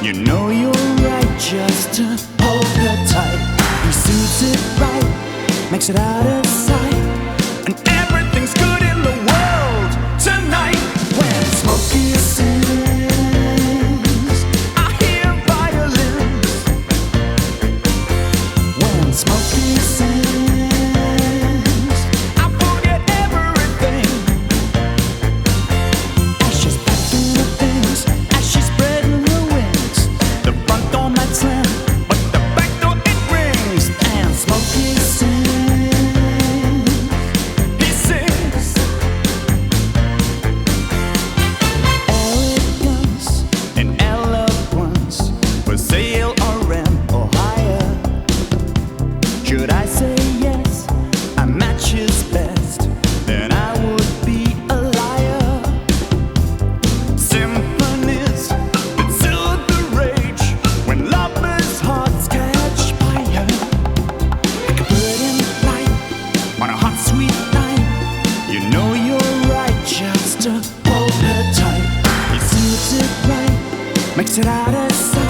You know you're right, just to hold her tight. He suits it right, makes it out of sight. And Makes it out of sight.